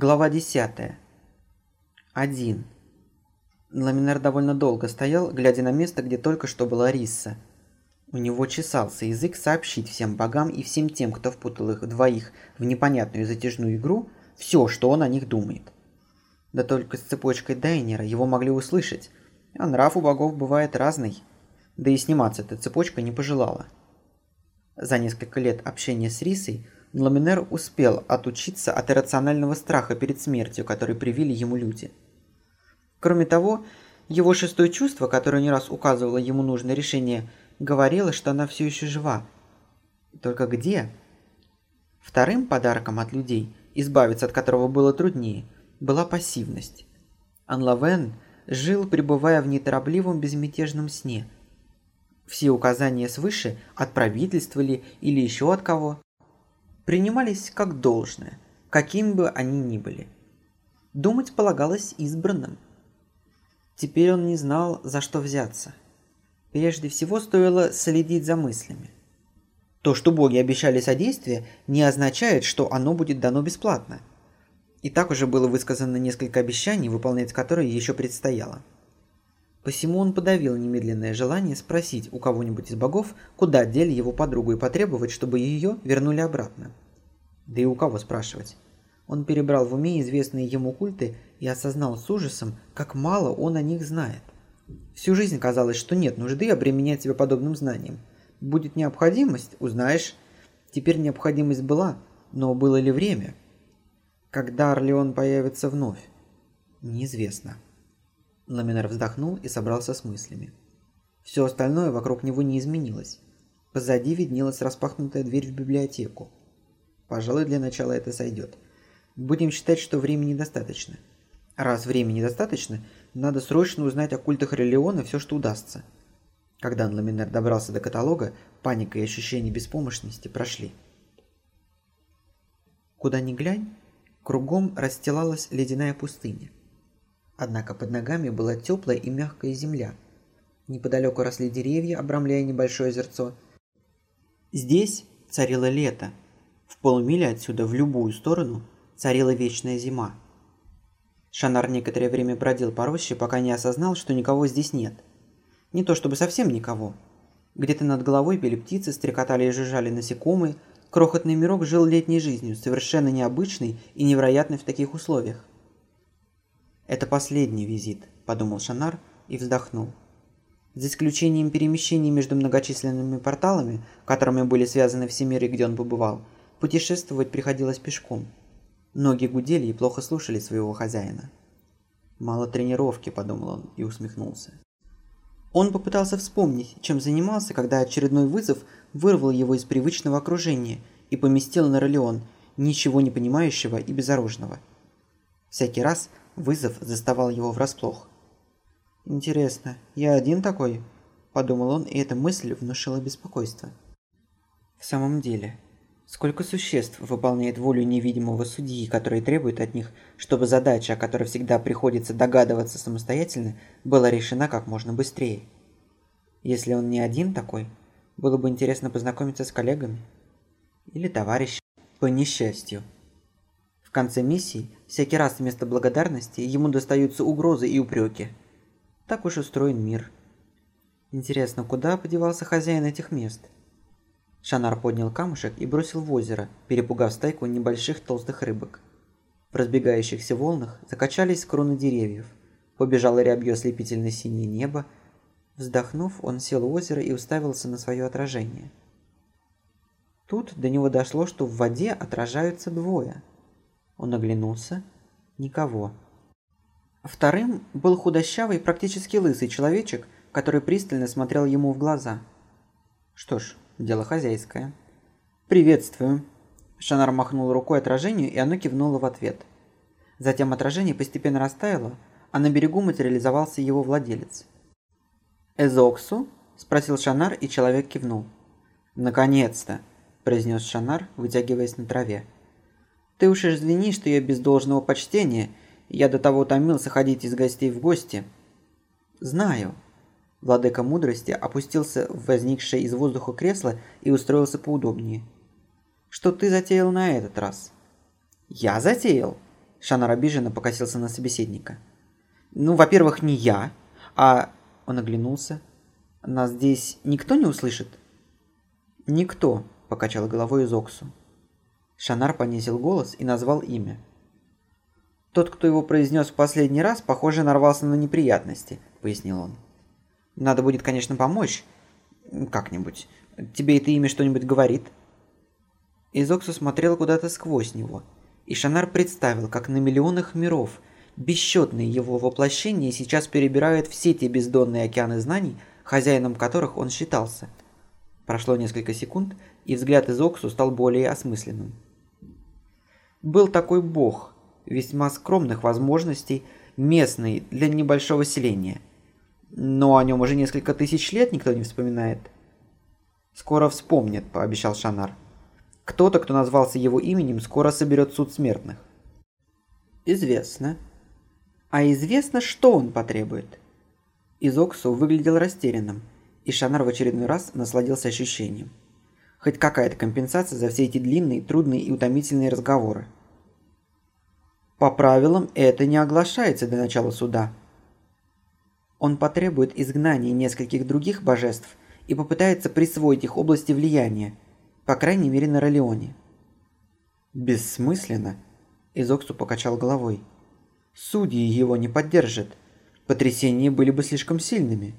Глава 10. Один. Ламинар довольно долго стоял, глядя на место, где только что была Рисса. У него чесался язык сообщить всем богам и всем тем, кто впутал их двоих в непонятную затяжную игру, все, что он о них думает. Да только с цепочкой Дайнера его могли услышать, а нрав у богов бывает разный. Да и сниматься эта цепочка не пожелала. За несколько лет общения с Рисой – Ламинер успел отучиться от иррационального страха перед смертью, который привили ему люди. Кроме того, его шестое чувство, которое не раз указывало ему нужное решение, говорило, что она все еще жива. Только где? Вторым подарком от людей, избавиться от которого было труднее, была пассивность. Анлавен жил, пребывая в неторопливом безмятежном сне. Все указания свыше, от правительства ли или еще от кого, принимались как должное, какими бы они ни были. Думать полагалось избранным. Теперь он не знал, за что взяться. Прежде всего стоило следить за мыслями. То, что боги обещали содействие, не означает, что оно будет дано бесплатно. И так уже было высказано несколько обещаний, выполнять которые еще предстояло. Посему он подавил немедленное желание спросить у кого-нибудь из богов, куда дели его подругу и потребовать, чтобы ее вернули обратно. Да и у кого спрашивать? Он перебрал в уме известные ему культы и осознал с ужасом, как мало он о них знает. Всю жизнь казалось, что нет нужды обременять себя подобным знанием. Будет необходимость – узнаешь. Теперь необходимость была, но было ли время? Когда Орлеон появится вновь? Неизвестно. Ламинар вздохнул и собрался с мыслями. Все остальное вокруг него не изменилось. Позади виднелась распахнутая дверь в библиотеку. Пожалуй, для начала это сойдет. Будем считать, что времени достаточно. Раз времени достаточно, надо срочно узнать о культах Релиона все, что удастся. Когда Анламинер добрался до каталога, паника и ощущение беспомощности прошли. Куда ни глянь, кругом расстилалась ледяная пустыня. Однако под ногами была теплая и мягкая земля. Неподалеку росли деревья, обрамляя небольшое озерцо. Здесь царило лето. В полумиле отсюда в любую сторону царила вечная зима. Шанар некоторое время бродил по роще, пока не осознал, что никого здесь нет. Не то чтобы совсем никого. Где-то над головой пели птицы, стрекотали и жужжали насекомые, крохотный мирок жил летней жизнью, совершенно необычной и невероятной в таких условиях. «Это последний визит», – подумал Шанар и вздохнул. За исключением перемещений между многочисленными порталами, которыми были связаны все миры, где он побывал, путешествовать приходилось пешком. Ноги гудели и плохо слушали своего хозяина. «Мало тренировки», – подумал он и усмехнулся. Он попытался вспомнить, чем занимался, когда очередной вызов вырвал его из привычного окружения и поместил на ролеон, ничего не понимающего и безоружного. Всякий раз Вызов заставал его врасплох. «Интересно, я один такой?» – подумал он, и эта мысль внушила беспокойство. В самом деле, сколько существ выполняет волю невидимого судьи, который требует от них, чтобы задача, о которой всегда приходится догадываться самостоятельно, была решена как можно быстрее? Если он не один такой, было бы интересно познакомиться с коллегами. Или товарищем по несчастью. В конце миссии всякий раз вместо благодарности ему достаются угрозы и упреки. Так уж устроен мир. Интересно, куда подевался хозяин этих мест? Шанар поднял камушек и бросил в озеро, перепугав стайку небольших толстых рыбок. В разбегающихся волнах закачались кроны деревьев. Побежало рябью ослепительно синее небо. Вздохнув, он сел у озера и уставился на свое отражение. Тут до него дошло, что в воде отражаются двое – он оглянулся. Никого. Вторым был худощавый, практически лысый человечек, который пристально смотрел ему в глаза. Что ж, дело хозяйское. «Приветствую!» Шанар махнул рукой отражению, и оно кивнуло в ответ. Затем отражение постепенно растаяло, а на берегу материализовался его владелец. «Эзоксу?» – спросил Шанар, и человек кивнул. «Наконец-то!» – произнес Шанар, вытягиваясь на траве. Ты уж извини, что я без должного почтения. Я до того томился ходить из гостей в гости. Знаю. Владыка мудрости опустился в возникшее из воздуха кресло и устроился поудобнее. Что ты затеял на этот раз? Я затеял? Шанар обиженно покосился на собеседника. «Ну, во-первых, не я, а...» Он оглянулся. «Нас здесь никто не услышит?» «Никто», — покачал головой Изоксу. Шанар понизил голос и назвал имя. «Тот, кто его произнес в последний раз, похоже, нарвался на неприятности», — пояснил он. «Надо будет, конечно, помочь. Как-нибудь. Тебе это имя что-нибудь говорит?» Изоксу смотрел куда-то сквозь него, и Шанар представил, как на миллионах миров бесчетные его воплощения сейчас перебирают все те бездонные океаны знаний, хозяином которых он считался. Прошло несколько секунд, и взгляд Изоксу стал более осмысленным. Был такой бог, весьма скромных возможностей, местный для небольшого селения. Но о нем уже несколько тысяч лет никто не вспоминает. «Скоро вспомнит», – пообещал Шанар. «Кто-то, кто назвался его именем, скоро соберет суд смертных». «Известно», а известно, что он потребует. Изоксу выглядел растерянным, и Шанар в очередной раз насладился ощущением. Хоть какая-то компенсация за все эти длинные, трудные и утомительные разговоры. По правилам это не оглашается до начала суда. Он потребует изгнания нескольких других божеств и попытается присвоить их области влияния, по крайней мере на Ролеоне. Бессмысленно, Изоксу покачал головой. Судьи его не поддержат. Потрясения были бы слишком сильными.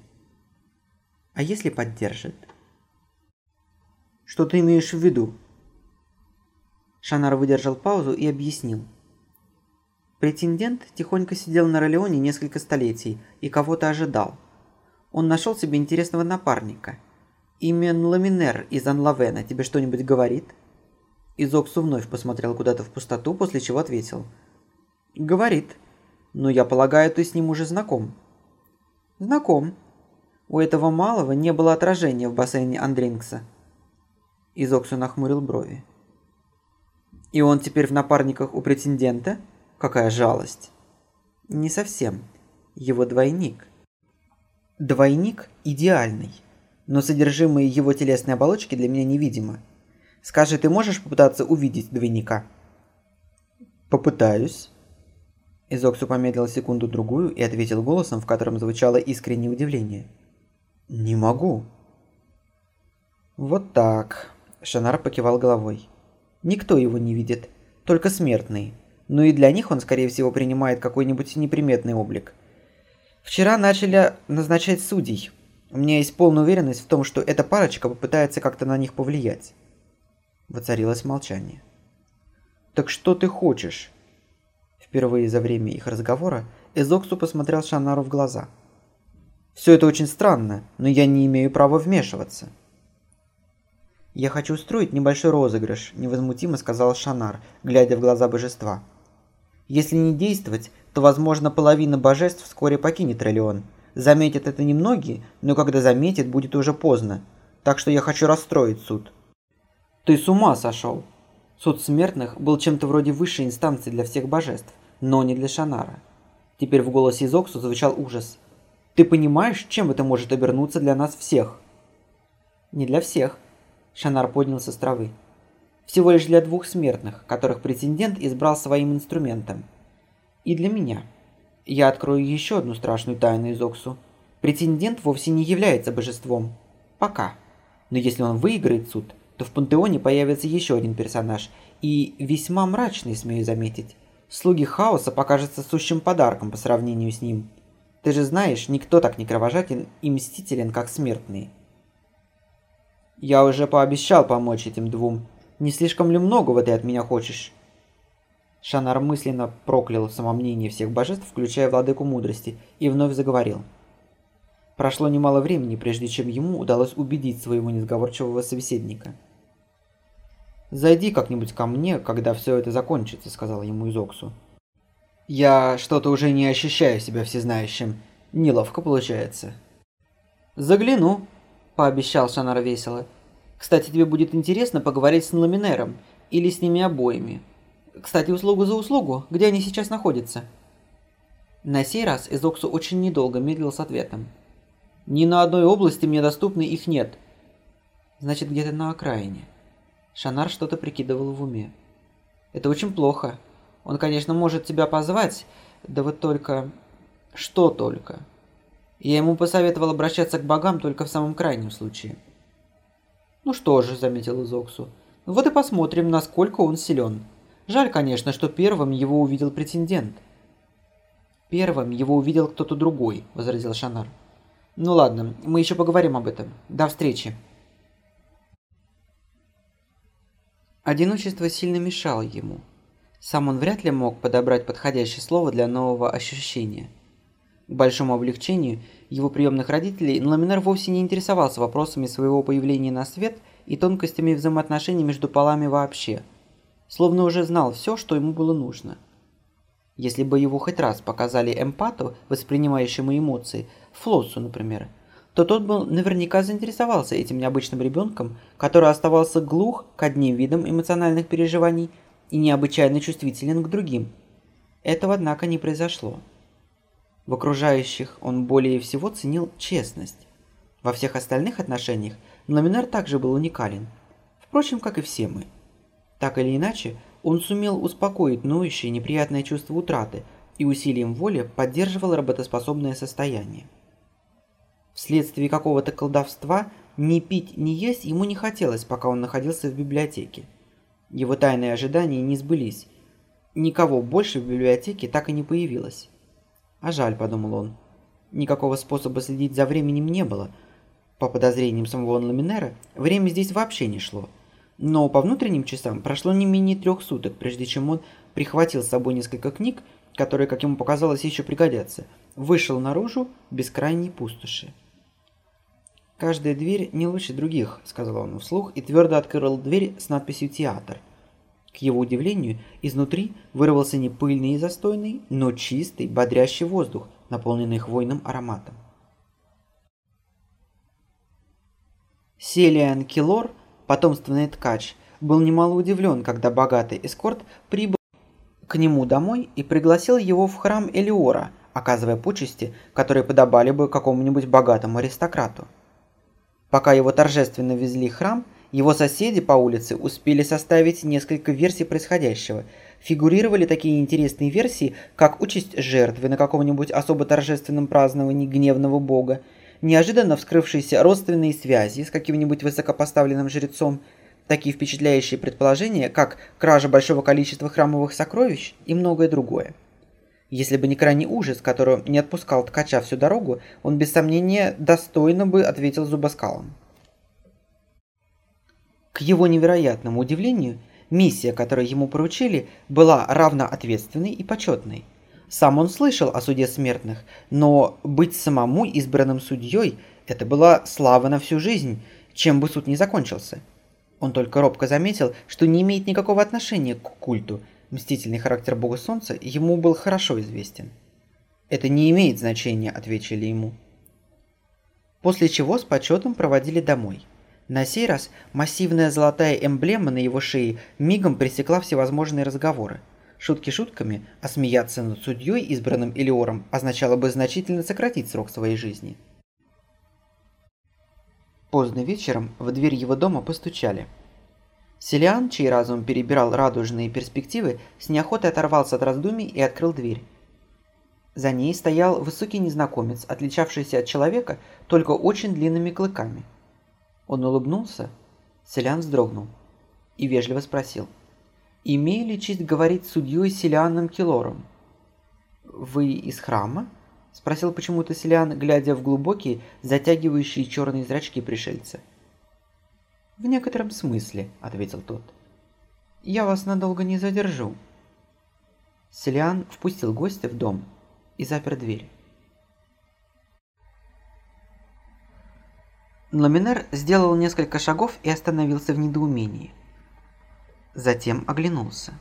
А если поддержат? Что ты имеешь в виду? Шанар выдержал паузу и объяснил. Претендент тихонько сидел на Ролеоне несколько столетий и кого-то ожидал. Он нашел себе интересного напарника. Имя Ламинер из Анлавена тебе что-нибудь говорит? Изоксу вновь посмотрел куда-то в пустоту, после чего ответил. «Говорит. Но я полагаю, ты с ним уже знаком. Знаком. У этого малого не было отражения в бассейне Андрингса. Изоксу нахмурил брови. И он теперь в напарниках у претендента? Какая жалость. Не совсем. Его двойник. Двойник идеальный, но содержимое его телесной оболочки для меня невидимо. Скажи, ты можешь попытаться увидеть двойника? Попытаюсь. Изоксу помедлил секунду-другую и ответил голосом, в котором звучало искреннее удивление. «Не могу». «Вот так», – Шанар покивал головой. «Никто его не видит, только смертные. Но и для них он, скорее всего, принимает какой-нибудь неприметный облик. Вчера начали назначать судей. У меня есть полная уверенность в том, что эта парочка попытается как-то на них повлиять». Воцарилось молчание. «Так что ты хочешь?» Впервые за время их разговора Эзоксу посмотрел Шанару в глаза. «Все это очень странно, но я не имею права вмешиваться». «Я хочу устроить небольшой розыгрыш», – невозмутимо сказал Шанар, глядя в глаза божества. «Если не действовать, то, возможно, половина божеств вскоре покинет Релион. Заметят это немногие, но когда заметят, будет уже поздно. Так что я хочу расстроить суд». «Ты с ума сошел!» Суд смертных был чем-то вроде высшей инстанции для всех божеств но не для Шанара. Теперь в голосе Изоксу звучал ужас. «Ты понимаешь, чем это может обернуться для нас всех?» «Не для всех», – Шанар поднялся с травы. «Всего лишь для двух смертных, которых претендент избрал своим инструментом. И для меня. Я открою еще одну страшную тайну Изоксу. Претендент вовсе не является божеством. Пока. Но если он выиграет суд, то в пантеоне появится еще один персонаж, и весьма мрачный, смею заметить слуги хаоса покажется сущим подарком по сравнению с ним. Ты же знаешь, никто так не кровожаден и мстителен, как смертные. Я уже пообещал помочь этим двум. Не слишком ли многого ты от меня хочешь? Шанар мысленно проклял самомнение всех божеств, включая владыку мудрости, и вновь заговорил. Прошло немало времени, прежде чем ему удалось убедить своего несговорчивого собеседника – «Зайди как-нибудь ко мне, когда все это закончится», — сказал ему Изоксу. «Я что-то уже не ощущаю себя всезнающим. Неловко получается». «Загляну», — пообещал Шанар весело. «Кстати, тебе будет интересно поговорить с Ламинером или с ними обоими. Кстати, услугу за услугу. Где они сейчас находятся?» На сей раз Изоксу очень недолго медлил с ответом. «Ни на одной области мне доступны их нет». «Значит, где-то на окраине». Шанар что-то прикидывал в уме. «Это очень плохо. Он, конечно, может тебя позвать, да вот только... Что только? Я ему посоветовал обращаться к богам только в самом крайнем случае. Ну что же, заметил Изоксу, вот и посмотрим, насколько он силен. Жаль, конечно, что первым его увидел претендент. Первым его увидел кто-то другой, возразил Шанар. Ну ладно, мы еще поговорим об этом. До встречи. Одиночество сильно мешало ему. Сам он вряд ли мог подобрать подходящее слово для нового ощущения. К большому облегчению его приемных родителей Ламинар вовсе не интересовался вопросами своего появления на свет и тонкостями взаимоотношений между полами вообще, словно уже знал все, что ему было нужно. Если бы его хоть раз показали эмпату, воспринимающему эмоции, Флоссу, например, то тот бы наверняка заинтересовался этим необычным ребенком, который оставался глух к одним видам эмоциональных переживаний и необычайно чувствителен к другим. Этого, однако, не произошло. В окружающих он более всего ценил честность. Во всех остальных отношениях Ламинар также был уникален. Впрочем, как и все мы. Так или иначе, он сумел успокоить ноющее неприятное чувство утраты и усилием воли поддерживал работоспособное состояние. Вследствие какого-то колдовства ни пить, ни есть ему не хотелось, пока он находился в библиотеке. Его тайные ожидания не сбылись. Никого больше в библиотеке так и не появилось. А жаль, подумал он. Никакого способа следить за временем не было. По подозрениям самого Ламинера, время здесь вообще не шло. Но по внутренним часам прошло не менее трех суток, прежде чем он прихватил с собой несколько книг, которые, как ему показалось, еще пригодятся, вышел наружу без крайней пустоши. «Каждая дверь не лучше других», — сказал он вслух и твердо открыл дверь с надписью «Театр». К его удивлению, изнутри вырвался не пыльный и застойный, но чистый, бодрящий воздух, наполненный хвойным ароматом. Селиан Килор, потомственный ткач, был немало удивлен, когда богатый эскорт прибыл к нему домой и пригласил его в храм Элиора, оказывая почести, которые подобали бы какому-нибудь богатому аристократу. Пока его торжественно везли в храм, его соседи по улице успели составить несколько версий происходящего. Фигурировали такие интересные версии, как участь жертвы на каком-нибудь особо торжественном праздновании гневного бога, неожиданно вскрывшиеся родственные связи с каким-нибудь высокопоставленным жрецом, такие впечатляющие предположения, как кража большого количества храмовых сокровищ и многое другое. Если бы не крайний ужас, который не отпускал ткача всю дорогу, он без сомнения достойно бы ответил зубоскалом. К его невероятному удивлению, миссия, которую ему поручили, была равно ответственной и почетной. Сам он слышал о суде смертных, но быть самому избранным судьей – это была слава на всю жизнь, чем бы суд не закончился. Он только робко заметил, что не имеет никакого отношения к культу – Мстительный характер бога солнца ему был хорошо известен. «Это не имеет значения», – ответили ему. После чего с почетом проводили домой. На сей раз массивная золотая эмблема на его шее мигом пресекла всевозможные разговоры. Шутки шутками, а смеяться над судьей, избранным Элиором, означало бы значительно сократить срок своей жизни. Поздно вечером в дверь его дома постучали – Селиан, чей разум перебирал радужные перспективы, с неохотой оторвался от раздумий и открыл дверь. За ней стоял высокий незнакомец, отличавшийся от человека только очень длинными клыками. Он улыбнулся, Селиан вздрогнул и вежливо спросил. «Имею ли честь говорить с судьей Селианом Килором?» «Вы из храма?» – спросил почему-то Селиан, глядя в глубокие, затягивающие черные зрачки пришельца. «В некотором смысле», — ответил тот. «Я вас надолго не задержу». Селиан впустил гостя в дом и запер дверь. Ламинер сделал несколько шагов и остановился в недоумении. Затем оглянулся.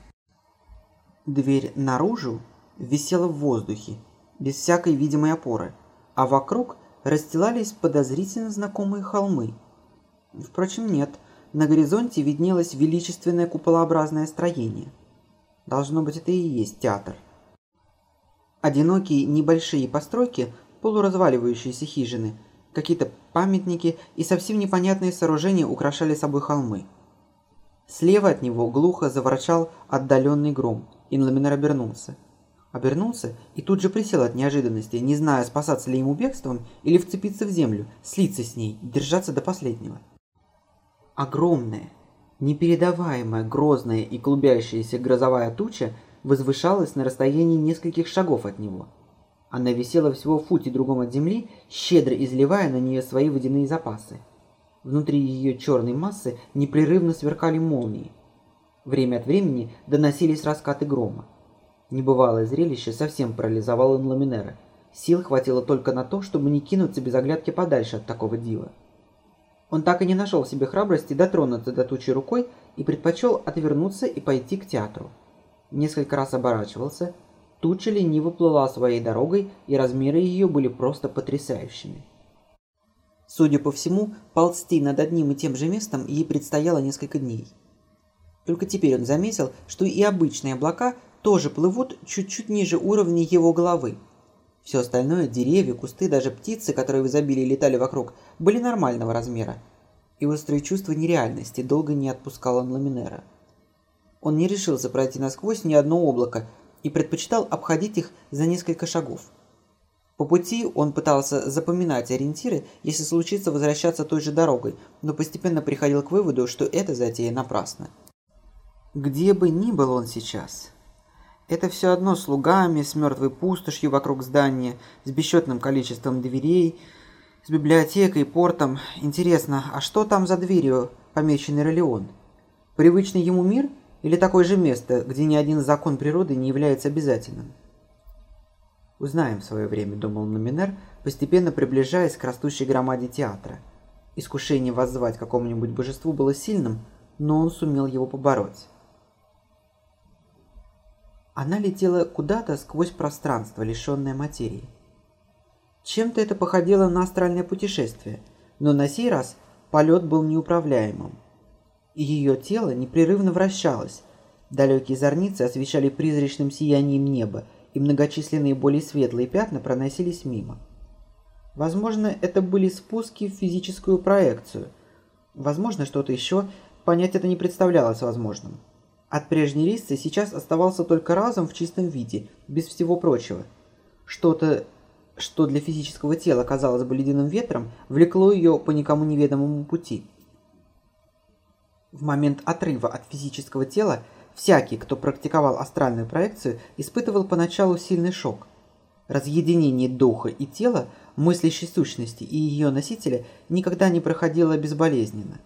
Дверь наружу висела в воздухе, без всякой видимой опоры, а вокруг расстилались подозрительно знакомые холмы – Впрочем, нет. На горизонте виднелось величественное куполообразное строение. Должно быть, это и есть театр. Одинокие небольшие постройки, полуразваливающиеся хижины, какие-то памятники и совсем непонятные сооружения украшали собой холмы. Слева от него глухо заворчал отдаленный гром. Инламинер обернулся. Обернулся и тут же присел от неожиданности, не зная, спасаться ли ему бегством или вцепиться в землю, слиться с ней, держаться до последнего. Огромная, непередаваемая, грозная и клубящаяся грозовая туча возвышалась на расстоянии нескольких шагов от него. Она висела всего в футе другом от земли, щедро изливая на нее свои водяные запасы. Внутри ее черной массы непрерывно сверкали молнии. Время от времени доносились раскаты грома. Небывалое зрелище совсем парализовало Ламинера. Сил хватило только на то, чтобы не кинуться без оглядки подальше от такого дива. Он так и не нашел в себе храбрости дотронуться до тучи рукой и предпочел отвернуться и пойти к театру. Несколько раз оборачивался, туча лениво плыла своей дорогой, и размеры ее были просто потрясающими. Судя по всему, ползти над одним и тем же местом ей предстояло несколько дней. Только теперь он заметил, что и обычные облака тоже плывут чуть-чуть ниже уровня его головы. Все остальное, деревья, кусты, даже птицы, которые в изобилии летали вокруг, были нормального размера. И острое чувство нереальности долго не отпускало Ламинера. Он не решился пройти насквозь ни одно облако и предпочитал обходить их за несколько шагов. По пути он пытался запоминать ориентиры, если случится возвращаться той же дорогой, но постепенно приходил к выводу, что эта затея напрасна. Где бы ни был он сейчас, это все одно с лугами, с мертвой пустошью вокруг здания, с бесчетным количеством дверей, с библиотекой, портом. Интересно, а что там за дверью, помеченный Ролеон? Привычный ему мир или такое же место, где ни один закон природы не является обязательным? Узнаем в свое время, думал Номинер, постепенно приближаясь к растущей громаде театра. Искушение воззвать какому-нибудь божеству было сильным, но он сумел его побороть. Она летела куда-то сквозь пространство, лишенное материи. Чем-то это походило на астральное путешествие, но на сей раз полет был неуправляемым. И ее тело непрерывно вращалось. Далекие зорницы освещали призрачным сиянием небо, и многочисленные более светлые пятна проносились мимо. Возможно, это были спуски в физическую проекцию. Возможно, что-то еще, понять это не представлялось возможным. От прежней Рисы сейчас оставался только разум в чистом виде, без всего прочего. Что-то, что для физического тела казалось бы ледяным ветром, влекло ее по никому неведомому пути. В момент отрыва от физического тела всякий, кто практиковал астральную проекцию, испытывал поначалу сильный шок. Разъединение духа и тела, мыслящей сущности и ее носителя никогда не проходило безболезненно.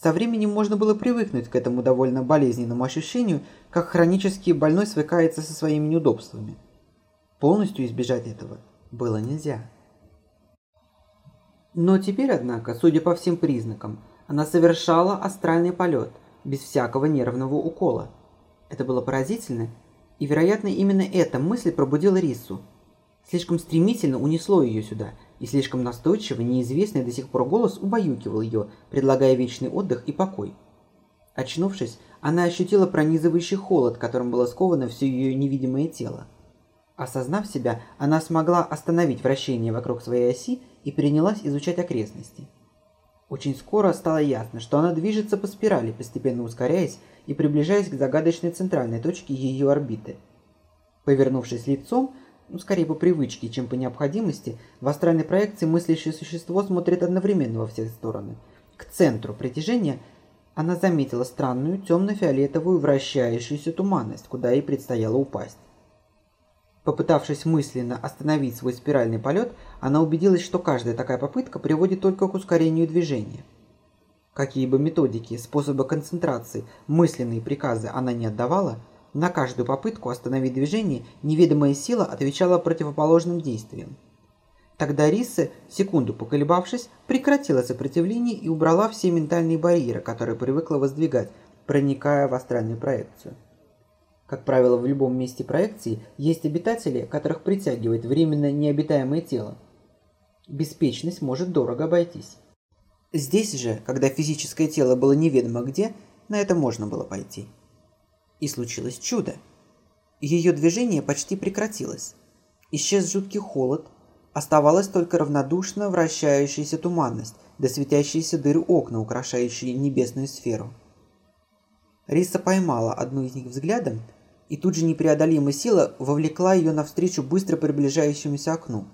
Со временем можно было привыкнуть к этому довольно болезненному ощущению, как хронически больной свыкается со своими неудобствами. Полностью избежать этого было нельзя. Но теперь, однако, судя по всем признакам, она совершала астральный полет, без всякого нервного укола. Это было поразительно, и, вероятно, именно эта мысль пробудила Рису. Слишком стремительно унесло ее сюда, и слишком настойчиво неизвестный до сих пор голос убаюкивал ее, предлагая вечный отдых и покой. Очнувшись, она ощутила пронизывающий холод, которым было сковано все ее невидимое тело. Осознав себя, она смогла остановить вращение вокруг своей оси и принялась изучать окрестности. Очень скоро стало ясно, что она движется по спирали, постепенно ускоряясь и приближаясь к загадочной центральной точке ее орбиты. Повернувшись лицом, ну, скорее по привычке, чем по необходимости, в астральной проекции мыслящее существо смотрит одновременно во все стороны. К центру притяжения она заметила странную темно-фиолетовую вращающуюся туманность, куда ей предстояло упасть. Попытавшись мысленно остановить свой спиральный полет, она убедилась, что каждая такая попытка приводит только к ускорению движения. Какие бы методики, способы концентрации, мысленные приказы она не отдавала – на каждую попытку остановить движение неведомая сила отвечала противоположным действием. Тогда Риса, секунду поколебавшись, прекратила сопротивление и убрала все ментальные барьеры, которые привыкла воздвигать, проникая в астральную проекцию. Как правило, в любом месте проекции есть обитатели, которых притягивает временно необитаемое тело. Беспечность может дорого обойтись. Здесь же, когда физическое тело было неведомо где, на это можно было пойти. И случилось чудо. Ее движение почти прекратилось. Исчез жуткий холод, оставалась только равнодушно вращающаяся туманность, да светящиеся дыры окна, украшающие небесную сферу. Риса поймала одну из них взглядом, и тут же непреодолимая сила вовлекла ее навстречу быстро приближающемуся окну.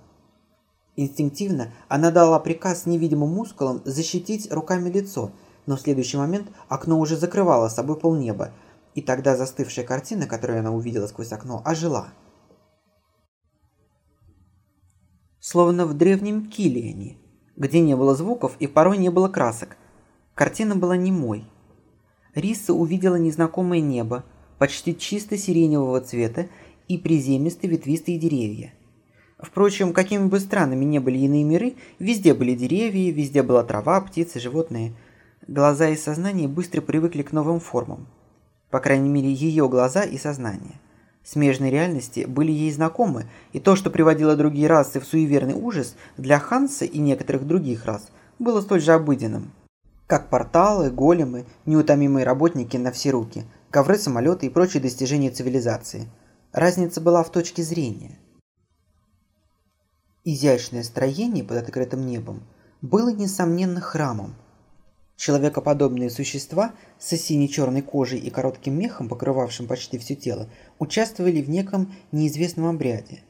Инстинктивно она дала приказ невидимым мускулам защитить руками лицо, но в следующий момент окно уже закрывало собой полнеба, и тогда застывшая картина, которую она увидела сквозь окно, ожила. Словно в древнем Килиане, где не было звуков и порой не было красок. Картина была немой. Риса увидела незнакомое небо, почти чисто сиреневого цвета и приземистые ветвистые деревья. Впрочем, какими бы странными ни были иные миры, везде были деревья, везде была трава, птицы, животные. Глаза и сознание быстро привыкли к новым формам. По крайней мере, ее глаза и сознание. Смежные реальности были ей знакомы, и то, что приводило другие расы в суеверный ужас, для Ханса и некоторых других рас было столь же обыденным. Как порталы, големы, неутомимые работники на все руки – ковры, самолеты и прочие достижения цивилизации. Разница была в точке зрения. Изящное строение под открытым небом было, несомненно, храмом. Человекоподобные существа с сине-черной кожей и коротким мехом, покрывавшим почти все тело, участвовали в неком неизвестном обряде.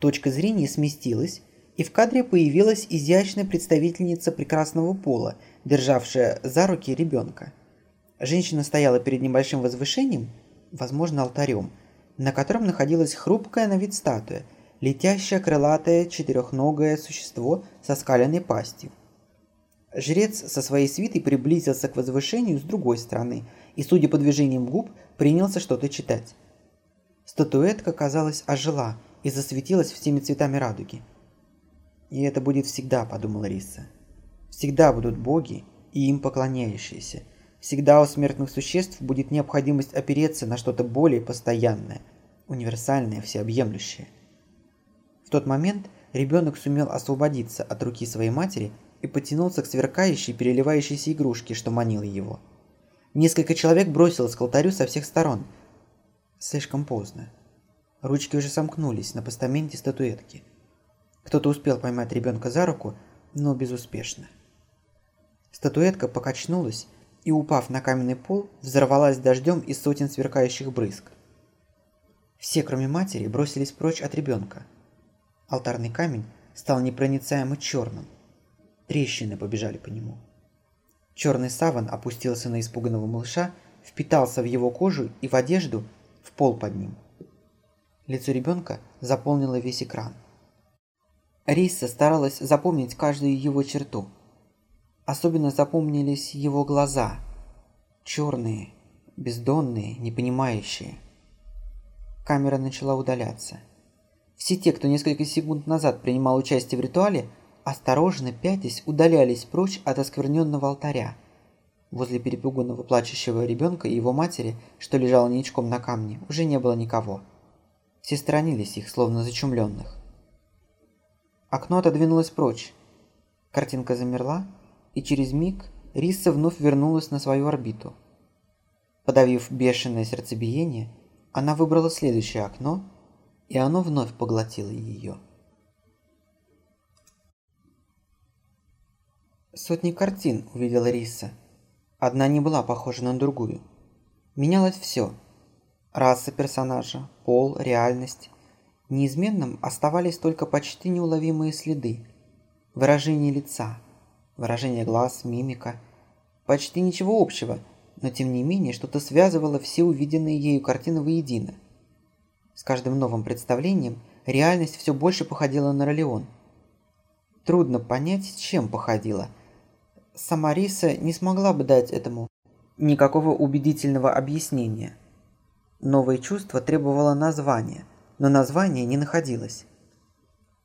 Точка зрения сместилась, и в кадре появилась изящная представительница прекрасного пола, державшая за руки ребенка. Женщина стояла перед небольшим возвышением, возможно, алтарем, на котором находилась хрупкая на вид статуя, летящее крылатое четырехногое существо со скаленной пастью. Жрец со своей свитой приблизился к возвышению с другой стороны и, судя по движениям губ, принялся что-то читать. Статуэтка, казалось, ожила и засветилась всеми цветами радуги. «И это будет всегда», — подумала Риса. «Всегда будут боги и им поклоняющиеся, Всегда у смертных существ будет необходимость опереться на что-то более постоянное, универсальное, всеобъемлющее. В тот момент ребенок сумел освободиться от руки своей матери и потянулся к сверкающей, переливающейся игрушке, что манило его. Несколько человек бросилось к алтарю со всех сторон. Слишком поздно. Ручки уже сомкнулись на постаменте статуэтки. Кто-то успел поймать ребенка за руку, но безуспешно. Статуэтка покачнулась и, упав на каменный пол, взорвалась дождем из сотен сверкающих брызг. Все, кроме матери, бросились прочь от ребенка. Алтарный камень стал непроницаемо черным. Трещины побежали по нему. Черный саван опустился на испуганного малыша, впитался в его кожу и в одежду, в пол под ним. Лицо ребенка заполнило весь экран. Риса старалась запомнить каждую его черту – Особенно запомнились его глаза. Черные, бездонные, непонимающие. Камера начала удаляться. Все те, кто несколько секунд назад принимал участие в ритуале, осторожно пятясь удалялись прочь от оскверненного алтаря. Возле перепуганного плачущего ребенка и его матери, что лежало ничком на камне, уже не было никого. Все сторонились их, словно зачумленных. Окно отодвинулось прочь. Картинка замерла, и через миг Риса вновь вернулась на свою орбиту. Подавив бешеное сердцебиение, она выбрала следующее окно, и оно вновь поглотило ее. Сотни картин увидела Риса. Одна не была похожа на другую. Менялось все. Раса персонажа, пол, реальность. Неизменным оставались только почти неуловимые следы. Выражение лица – выражение глаз, мимика. Почти ничего общего, но тем не менее что-то связывало все увиденные ею картины воедино. С каждым новым представлением реальность все больше походила на Ролеон. Трудно понять, чем походила. Сама Риса не смогла бы дать этому никакого убедительного объяснения. Новое чувство требовало названия, но название не находилось.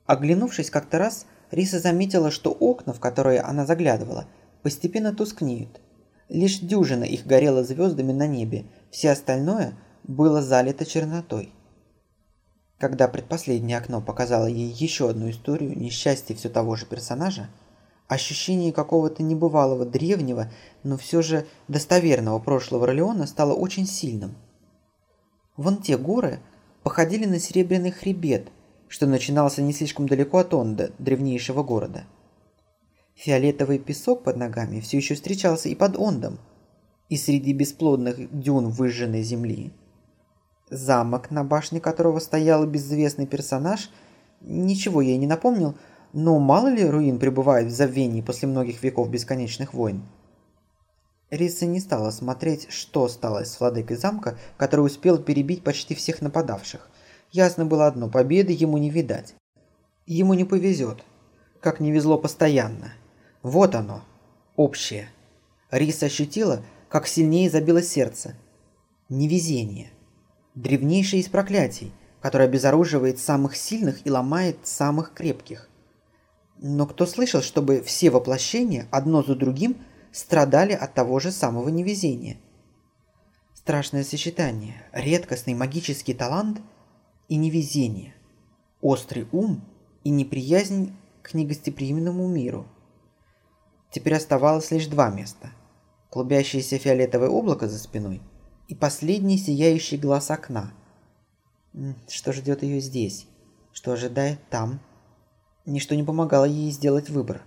Оглянувшись как-то раз, Риса заметила, что окна, в которые она заглядывала, постепенно тускнеют. Лишь дюжина их горела звездами на небе, все остальное было залито чернотой. Когда предпоследнее окно показало ей еще одну историю несчастья все того же персонажа, ощущение какого-то небывалого древнего, но все же достоверного прошлого Ролеона стало очень сильным. Вон те горы походили на серебряный хребет – что начинался не слишком далеко от Онда, древнейшего города. Фиолетовый песок под ногами все еще встречался и под Ондом, и среди бесплодных дюн выжженной земли. Замок, на башне которого стоял безвестный персонаж, ничего ей не напомнил, но мало ли руин пребывает в забвении после многих веков бесконечных войн. Риса не стала смотреть, что стало с владыкой замка, который успел перебить почти всех нападавших. Ясно было одно – победы ему не видать. Ему не повезет, как не везло постоянно. Вот оно, общее. Риса ощутила, как сильнее забило сердце. Невезение. Древнейшее из проклятий, которое обезоруживает самых сильных и ломает самых крепких. Но кто слышал, чтобы все воплощения одно за другим – страдали от того же самого невезения. Страшное сочетание, редкостный магический талант и невезение, острый ум и неприязнь к негостеприимному миру. Теперь оставалось лишь два места. Клубящееся фиолетовое облако за спиной и последний сияющий глаз окна. Что ждет ее здесь? Что ожидает там? Ничто не помогало ей сделать выбор.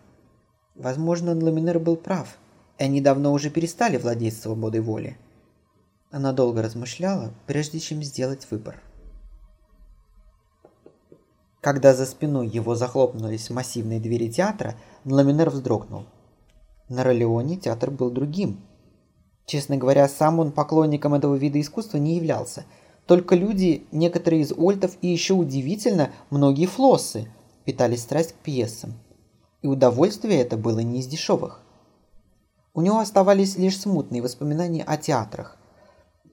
Возможно, Ламинер был прав – и они давно уже перестали владеть свободой воли. Она долго размышляла, прежде чем сделать выбор. Когда за спиной его захлопнулись массивные двери театра, Ламинер вздрогнул. На Ролеоне театр был другим. Честно говоря, сам он поклонником этого вида искусства не являлся. Только люди, некоторые из ольтов и еще удивительно, многие флоссы, питали страсть к пьесам. И удовольствие это было не из дешевых. У него оставались лишь смутные воспоминания о театрах.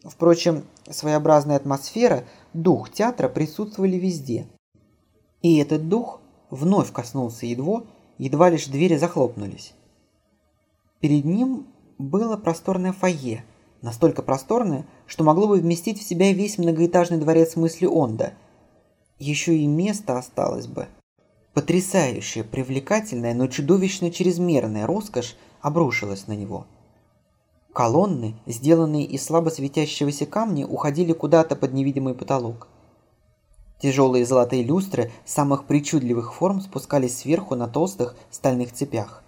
Впрочем, своеобразная атмосфера, дух театра присутствовали везде. И этот дух вновь коснулся едва, едва лишь двери захлопнулись. Перед ним было просторное фойе, настолько просторное, что могло бы вместить в себя весь многоэтажный дворец мысли Онда. Еще и место осталось бы. Потрясающая, привлекательная, но чудовищно чрезмерная роскошь обрушилась на него. Колонны, сделанные из слабо светящегося камня, уходили куда-то под невидимый потолок. Тяжелые золотые люстры самых причудливых форм спускались сверху на толстых стальных цепях.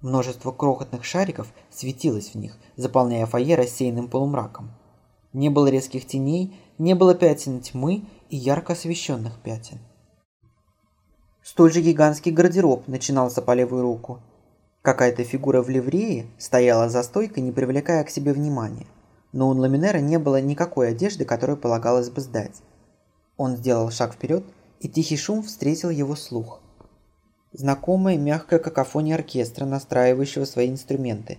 Множество крохотных шариков светилось в них, заполняя фойе рассеянным полумраком. Не было резких теней, не было пятен тьмы и ярко освещенных пятен. Столь же гигантский гардероб начинался по левую руку. Какая-то фигура в ливрее стояла за стойкой, не привлекая к себе внимания. Но у Ламинера не было никакой одежды, которую полагалось бы сдать. Он сделал шаг вперед, и тихий шум встретил его слух. Знакомая мягкая какофония оркестра, настраивающего свои инструменты.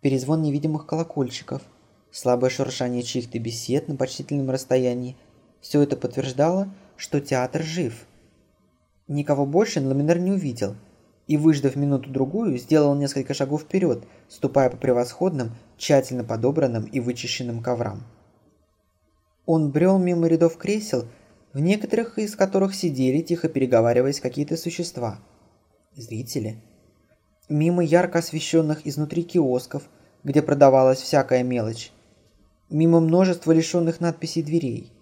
Перезвон невидимых колокольчиков, слабое шуршание чьих-то бесед на почтительном расстоянии. Все это подтверждало, что театр жив. Никого больше Ламинер не увидел – и, выждав минуту-другую, сделал несколько шагов вперед, ступая по превосходным, тщательно подобранным и вычищенным коврам. Он брел мимо рядов кресел, в некоторых из которых сидели, тихо переговариваясь, какие-то существа. Зрители. Мимо ярко освещенных изнутри киосков, где продавалась всякая мелочь. Мимо множества лишенных надписей дверей.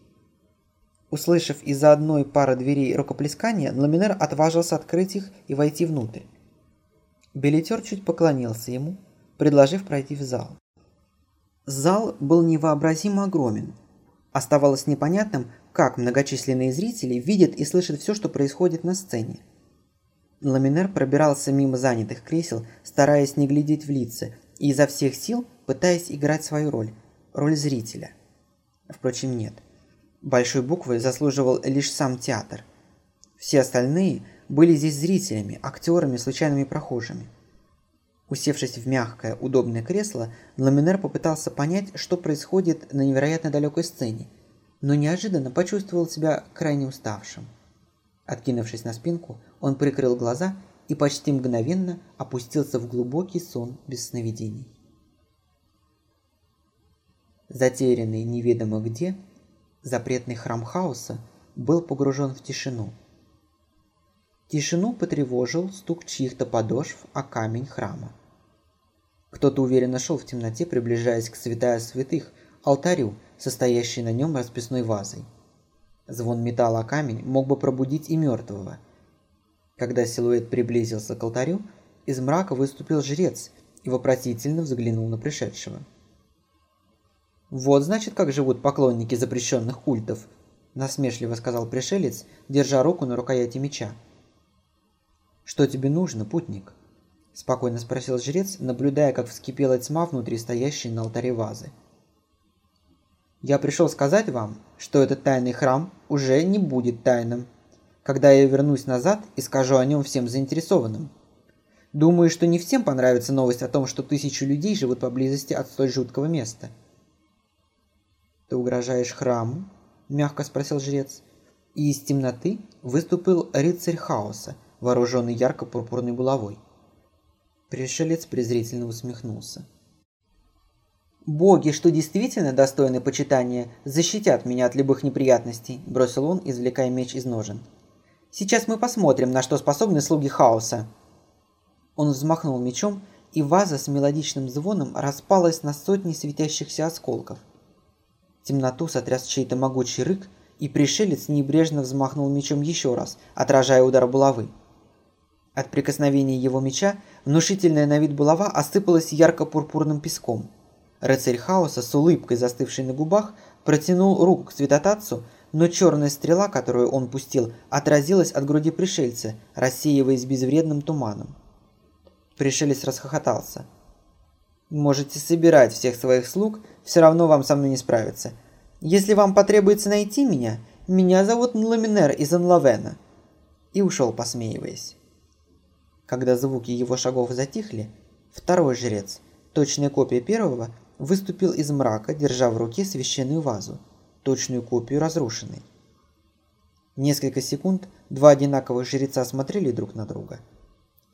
Услышав из-за одной пары дверей рукоплескания, Ламинер отважился открыть их и войти внутрь. Билетер чуть поклонился ему, предложив пройти в зал. Зал был невообразимо огромен. Оставалось непонятным, как многочисленные зрители видят и слышат все, что происходит на сцене. Ламинер пробирался мимо занятых кресел, стараясь не глядеть в лица, и изо всех сил пытаясь играть свою роль, роль зрителя. Впрочем, нет. Большой буквы заслуживал лишь сам театр. Все остальные были здесь зрителями, актерами, случайными прохожими. Усевшись в мягкое, удобное кресло, Ламинер попытался понять, что происходит на невероятно далекой сцене, но неожиданно почувствовал себя крайне уставшим. Откинувшись на спинку, он прикрыл глаза и почти мгновенно опустился в глубокий сон без сновидений. Затерянный неведомо где, запретный храм хаоса был погружен в тишину. Тишину потревожил стук чьих-то подошв о камень храма. Кто-то уверенно шел в темноте, приближаясь к святая святых, алтарю, состоящей на нем расписной вазой. Звон металла о камень мог бы пробудить и мертвого. Когда силуэт приблизился к алтарю, из мрака выступил жрец и вопросительно взглянул на пришедшего. Вот значит, как живут поклонники запрещенных культов, насмешливо сказал пришелец, держа руку на рукояти меча. Что тебе нужно, путник? спокойно спросил жрец, наблюдая, как вскипела тьма внутри стоящей на алтаре вазы. Я пришел сказать вам, что этот тайный храм уже не будет тайным, когда я вернусь назад и скажу о нем всем заинтересованным. Думаю, что не всем понравится новость о том, что тысячи людей живут поблизости от столь жуткого места. «Ты угрожаешь храму?» – мягко спросил жрец. И из темноты выступил рыцарь хаоса, вооруженный ярко-пурпурной булавой. Пришелец презрительно усмехнулся. «Боги, что действительно достойны почитания, защитят меня от любых неприятностей», – бросил он, извлекая меч из ножен. «Сейчас мы посмотрим, на что способны слуги хаоса». Он взмахнул мечом, и ваза с мелодичным звоном распалась на сотни светящихся осколков – Темноту сотряс чей-то могучий рык, и пришелец небрежно взмахнул мечом еще раз, отражая удар булавы. От прикосновения его меча внушительная на вид булава осыпалась ярко-пурпурным песком. Рыцарь хаоса с улыбкой, застывшей на губах, протянул руку к светотатцу, но черная стрела, которую он пустил, отразилась от груди пришельца, рассеиваясь безвредным туманом. Пришелец расхохотался. «Можете собирать всех своих слуг все равно вам со мной не справиться. Если вам потребуется найти меня, меня зовут Нламинер из Анлавена». И ушел, посмеиваясь. Когда звуки его шагов затихли, второй жрец, точная копия первого, выступил из мрака, держа в руке священную вазу, точную копию разрушенной. Несколько секунд два одинаковых жреца смотрели друг на друга.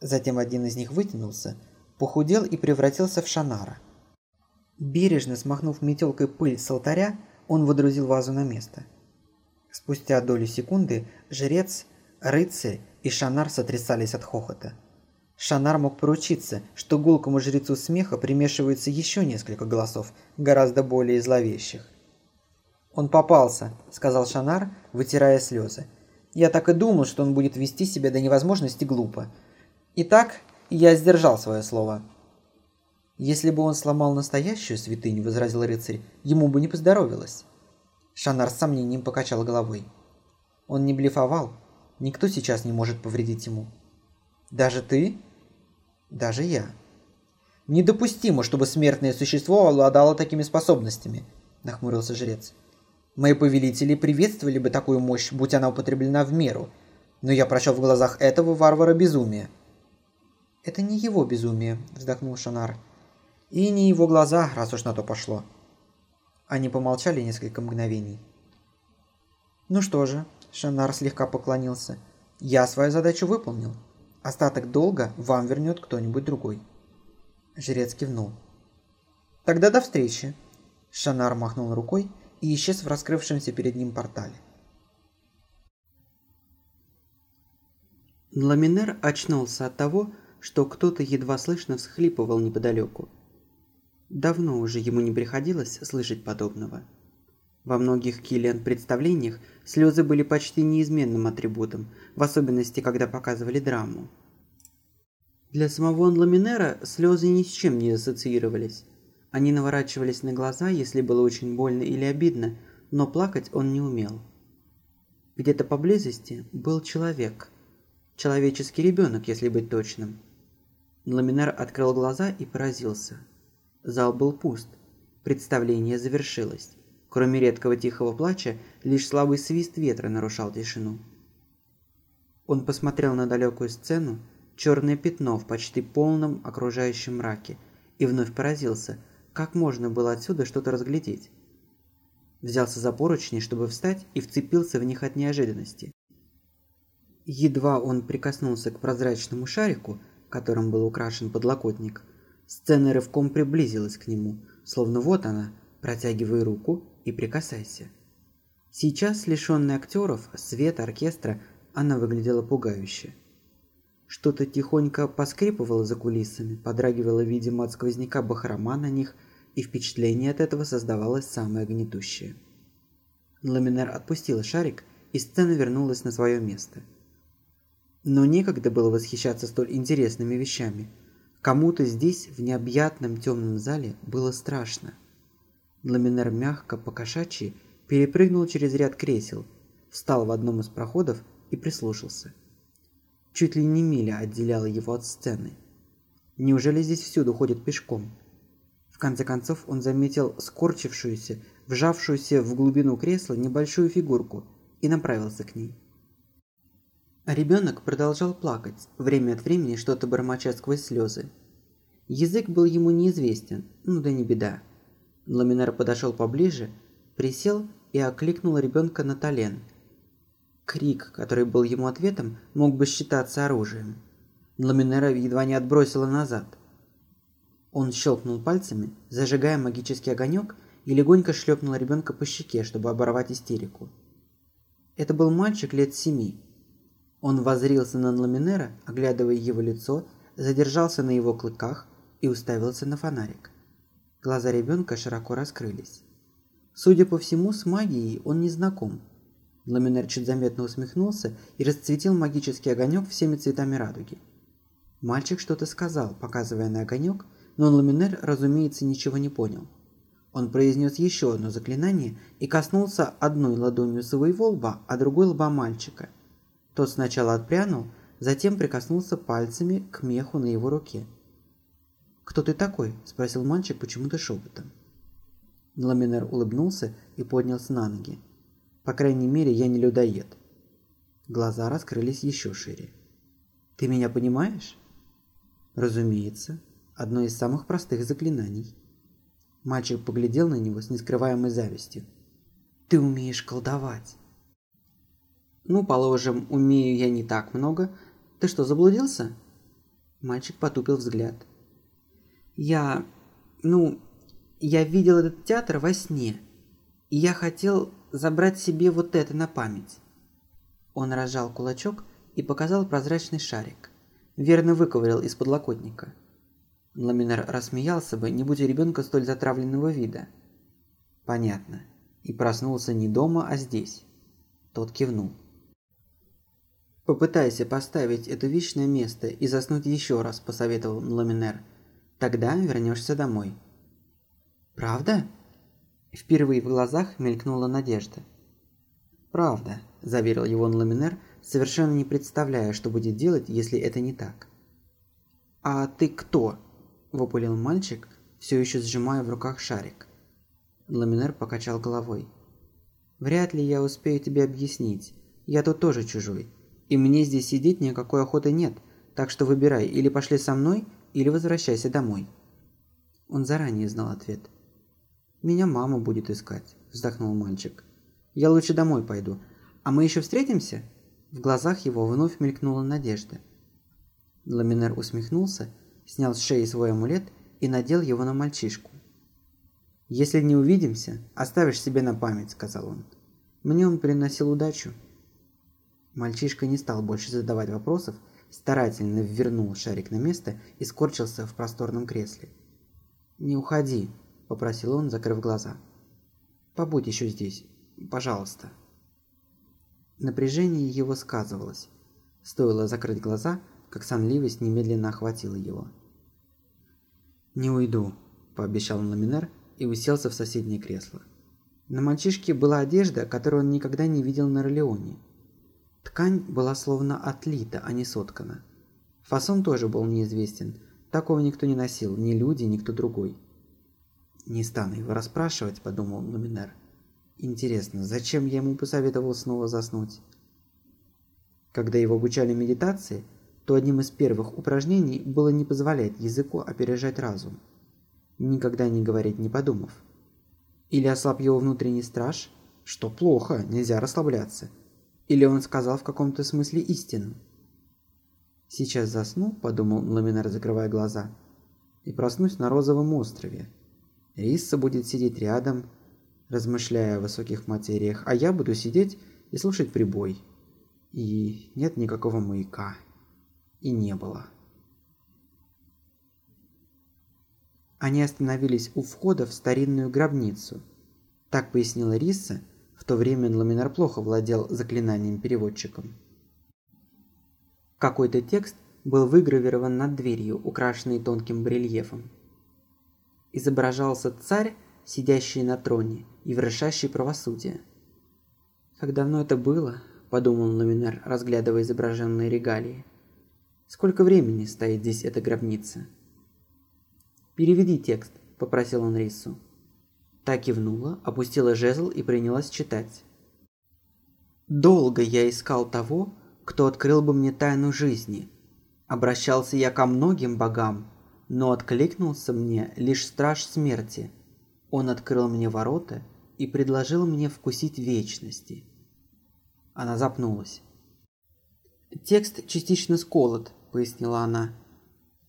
Затем один из них вытянулся, похудел и превратился в Шанара – Бережно смахнув метелкой пыль с алтаря, он водрузил вазу на место. Спустя долю секунды жрец, рыцарь и Шанар сотрясались от хохота. Шанар мог поручиться, что гулкому жрецу смеха примешивается еще несколько голосов, гораздо более зловещих. «Он попался», – сказал Шанар, вытирая слезы. «Я так и думал, что он будет вести себя до невозможности глупо. Итак, я сдержал свое слово». «Если бы он сломал настоящую святыню», – возразил рыцарь, – «ему бы не поздоровилось». Шанар с сомнением покачал головой. Он не блефовал. Никто сейчас не может повредить ему. «Даже ты?» «Даже я». «Недопустимо, чтобы смертное существо обладало такими способностями», – нахмурился жрец. «Мои повелители приветствовали бы такую мощь, будь она употреблена в меру, но я прочел в глазах этого варвара безумие». «Это не его безумие», – вздохнул Шанар. И не его глаза, раз уж на то пошло. Они помолчали несколько мгновений. «Ну что же», – Шанар слегка поклонился, – «я свою задачу выполнил. Остаток долга вам вернет кто-нибудь другой». Жрец кивнул. «Тогда до встречи!» Шанар махнул рукой и исчез в раскрывшемся перед ним портале. Ламинер очнулся от того, что кто-то едва слышно всхлипывал неподалеку. Давно уже ему не приходилось слышать подобного. Во многих Киллиан-представлениях слезы были почти неизменным атрибутом, в особенности, когда показывали драму. Для самого Анламинера слезы ни с чем не ассоциировались. Они наворачивались на глаза, если было очень больно или обидно, но плакать он не умел. Где-то поблизости был человек. Человеческий ребенок, если быть точным. Ламинер открыл глаза и поразился – Зал был пуст. Представление завершилось. Кроме редкого тихого плача, лишь слабый свист ветра нарушал тишину. Он посмотрел на далекую сцену, черное пятно в почти полном окружающем мраке, и вновь поразился, как можно было отсюда что-то разглядеть. Взялся за поручни, чтобы встать, и вцепился в них от неожиданности. Едва он прикоснулся к прозрачному шарику, которым был украшен подлокотник, Сцена рывком приблизилась к нему, словно вот она, протягивай руку и прикасайся. Сейчас, лишённая актеров, света, оркестра, она выглядела пугающе. Что-то тихонько поскрипывало за кулисами, подрагивало, видимо, от сквозняка бахрома на них, и впечатление от этого создавалось самое гнетущее. Ламинер отпустила шарик, и сцена вернулась на свое место. Но некогда было восхищаться столь интересными вещами – Кому-то здесь, в необъятном темном зале, было страшно. Ламинер мягко покошачьи перепрыгнул через ряд кресел, встал в одном из проходов и прислушался. Чуть ли не миля отделяла его от сцены. Неужели здесь всюду ходят пешком? В конце концов он заметил скорчившуюся, вжавшуюся в глубину кресла небольшую фигурку и направился к ней. Ребенок продолжал плакать, время от времени что-то бормоча сквозь слезы. Язык был ему неизвестен, ну да не беда. Ламинар подошел поближе, присел и окликнул ребенка на тален. Крик, который был ему ответом, мог бы считаться оружием. Ламинера едва не отбросило назад. Он щелкнул пальцами, зажигая магический огонек, и легонько шлепнул ребенка по щеке, чтобы оборвать истерику. Это был мальчик лет семи. Он возрился на Ламинера, оглядывая его лицо, задержался на его клыках и уставился на фонарик. Глаза ребенка широко раскрылись. Судя по всему, с магией он не знаком. Ламинер чуть заметно усмехнулся и расцветил магический огонек всеми цветами радуги. Мальчик что-то сказал, показывая на огонек, но Ламинер, разумеется, ничего не понял. Он произнес еще одно заклинание и коснулся одной ладонью своего лба, а другой лба мальчика. Тот сначала отпрянул, затем прикоснулся пальцами к меху на его руке. «Кто ты такой?» – спросил мальчик почему-то шепотом. Ламинер улыбнулся и поднялся на ноги. «По крайней мере, я не людоед». Глаза раскрылись еще шире. «Ты меня понимаешь?» «Разумеется. Одно из самых простых заклинаний». Мальчик поглядел на него с нескрываемой завистью. «Ты умеешь колдовать!» «Ну, положим, умею я не так много. Ты что, заблудился?» Мальчик потупил взгляд. Я... Ну, я видел этот театр во сне. И я хотел забрать себе вот это на память. Он разжал кулачок и показал прозрачный шарик. Верно выковырял из подлокотника. Ламинар рассмеялся бы, не будь ребенка столь затравленного вида. Понятно. И проснулся не дома, а здесь. Тот кивнул. «Попытайся поставить это вечное место и заснуть еще раз», – посоветовал Ламинер. Тогда вернешься домой. Правда? Впервые в глазах мелькнула надежда. Правда, заверил его Ламинер, совершенно не представляя, что будет делать, если это не так. А ты кто? выпалил мальчик, все еще сжимая в руках шарик. Ламинер покачал головой. Вряд ли я успею тебе объяснить. Я тут тоже чужой. И мне здесь сидеть никакой охоты нет. Так что выбирай, или пошли со мной, или возвращайся домой. Он заранее знал ответ. Меня мама будет искать, вздохнул мальчик. Я лучше домой пойду. А мы еще встретимся? В глазах его вновь мелькнула надежда. Ламинер усмехнулся, снял с шеи свой амулет и надел его на мальчишку. «Если не увидимся, оставишь себе на память», – сказал он. «Мне он приносил удачу». Мальчишка не стал больше задавать вопросов, старательно вернул шарик на место и скорчился в просторном кресле. «Не уходи», – попросил он, закрыв глаза. «Побудь еще здесь, пожалуйста». Напряжение его сказывалось. Стоило закрыть глаза, как сонливость немедленно охватила его. «Не уйду», – пообещал Ламинер и уселся в соседнее кресло. На мальчишке была одежда, которую он никогда не видел на Ролеоне – Ткань была словно отлита, а не соткана. Фасон тоже был неизвестен. Такого никто не носил, ни люди, ни кто другой. «Не стану его расспрашивать», – подумал Луминер. «Интересно, зачем я ему посоветовал снова заснуть?» Когда его обучали медитации, то одним из первых упражнений было не позволять языку опережать разум. Никогда не говорить, не подумав. Или ослаб его внутренний страж, что плохо, нельзя расслабляться – или он сказал в каком-то смысле истину? Сейчас засну, подумал Ламинар, закрывая глаза, и проснусь на розовом острове. Рисса будет сидеть рядом, размышляя о высоких материях, а я буду сидеть и слушать прибой. И нет никакого маяка. И не было. Они остановились у входа в старинную гробницу. Так пояснила Рисса, в то время Ламинар плохо владел заклинанием-переводчиком. Какой-то текст был выгравирован над дверью, украшенной тонким барельефом. Изображался царь, сидящий на троне и вершащий правосудие. Как давно это было, подумал Номинер, разглядывая изображенные регалии. Сколько времени стоит здесь эта гробница? Переведи текст, попросил он Рису. Та кивнула, опустила жезл и принялась читать. Долго я искал того, кто открыл бы мне тайну жизни. Обращался я ко многим богам, но откликнулся мне лишь страж смерти. Он открыл мне ворота и предложил мне вкусить вечности. Она запнулась. «Текст частично сколот», — пояснила она.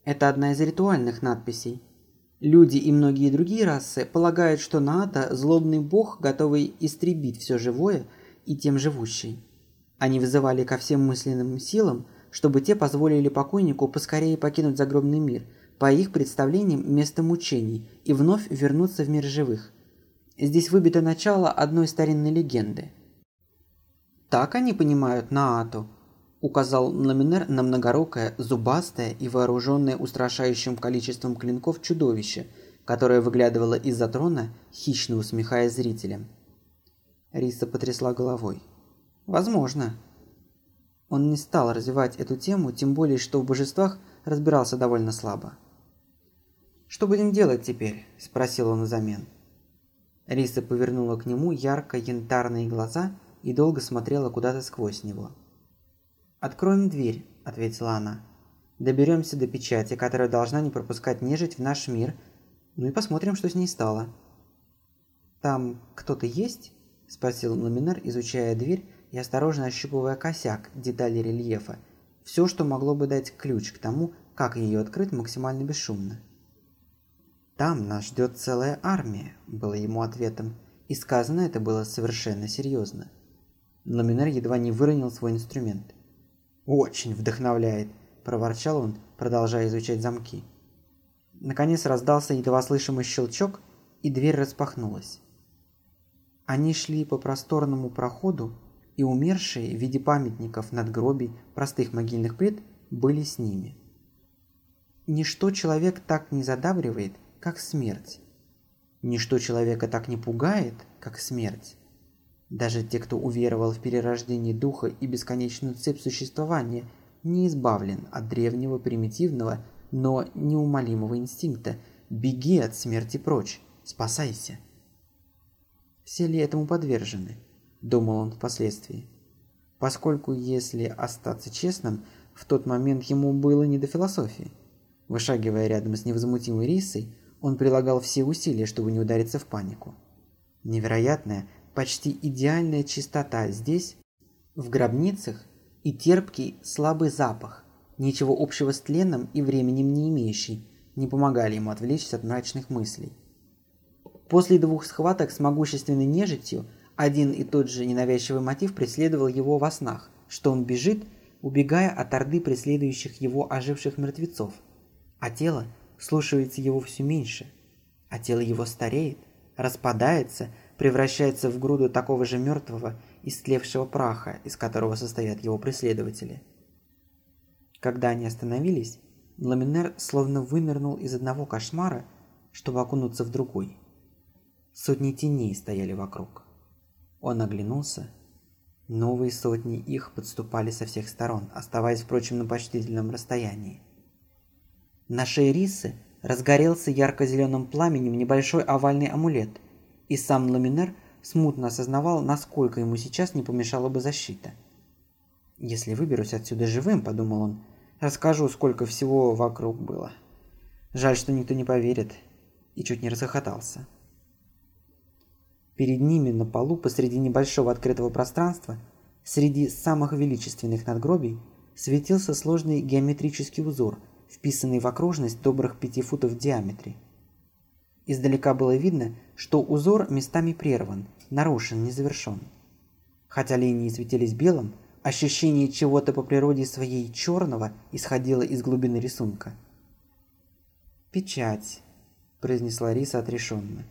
«Это одна из ритуальных надписей. Люди и многие другие расы полагают, что Наата – злобный бог, готовый истребить все живое и тем живущий. Они вызывали ко всем мысленным силам, чтобы те позволили покойнику поскорее покинуть загробный мир, по их представлениям место мучений, и вновь вернуться в мир живых. Здесь выбито начало одной старинной легенды. Так они понимают Наату, указал Ламинер на многорукое, зубастое и вооруженное устрашающим количеством клинков чудовище, которое выглядывало из-за трона, хищно усмехаясь зрителям. Риса потрясла головой. Возможно. Он не стал развивать эту тему, тем более, что в божествах разбирался довольно слабо. «Что будем делать теперь?» – спросил он взамен. Риса повернула к нему ярко-янтарные глаза и долго смотрела куда-то сквозь него. «Откроем дверь», – ответила она. «Доберемся до печати, которая должна не пропускать нежить в наш мир, ну и посмотрим, что с ней стало». «Там кто-то есть?» – спросил Ламинар, изучая дверь и осторожно ощупывая косяк, детали рельефа, все, что могло бы дать ключ к тому, как ее открыть максимально бесшумно. «Там нас ждет целая армия», – было ему ответом, и сказано это было совершенно серьезно. Ламинар едва не выронил свой инструмент. «Очень вдохновляет», – проворчал он, продолжая изучать замки. Наконец раздался едва слышимый щелчок, и дверь распахнулась. Они шли по просторному проходу, и умершие в виде памятников надгробий простых могильных плит были с ними. Ничто человек так не задабривает, как смерть. Ничто человека так не пугает, как смерть. Даже те, кто уверовал в перерождение духа и бесконечную цепь существования, не избавлен от древнего примитивного, но неумолимого инстинкта «беги от смерти прочь, спасайся». Все ли этому подвержены? думал он впоследствии. Поскольку, если остаться честным, в тот момент ему было не до философии. Вышагивая рядом с невозмутимой Рисой, он прилагал все усилия, чтобы не удариться в панику. Невероятная, почти идеальная чистота здесь, в гробницах, и терпкий, слабый запах, ничего общего с тленом и временем не имеющий, не помогали ему отвлечься от мрачных мыслей. После двух схваток с могущественной нежитью один и тот же ненавязчивый мотив преследовал его во снах, что он бежит, убегая от орды преследующих его оживших мертвецов, а тело слушается его все меньше, а тело его стареет, распадается, превращается в груду такого же мертвого, истлевшего праха, из которого состоят его преследователи. Когда они остановились, Ламинер словно вынырнул из одного кошмара, чтобы окунуться в другой. Сотни теней стояли вокруг. Он оглянулся. Новые сотни их подступали со всех сторон, оставаясь, впрочем, на почтительном расстоянии. На шее Рисы разгорелся ярко-зеленым пламенем небольшой овальный амулет, и сам Ламинер смутно осознавал, насколько ему сейчас не помешала бы защита. «Если выберусь отсюда живым», — подумал он, — «расскажу, сколько всего вокруг было. Жаль, что никто не поверит». И чуть не расхохотался. Перед ними на полу посреди небольшого открытого пространства, среди самых величественных надгробий, светился сложный геометрический узор, вписанный в окружность добрых пяти футов в диаметре. Издалека было видно, что узор местами прерван, нарушен, не завершен. Хотя линии светились белым, ощущение чего-то по природе своей черного исходило из глубины рисунка. «Печать», – произнесла Риса отрешенно.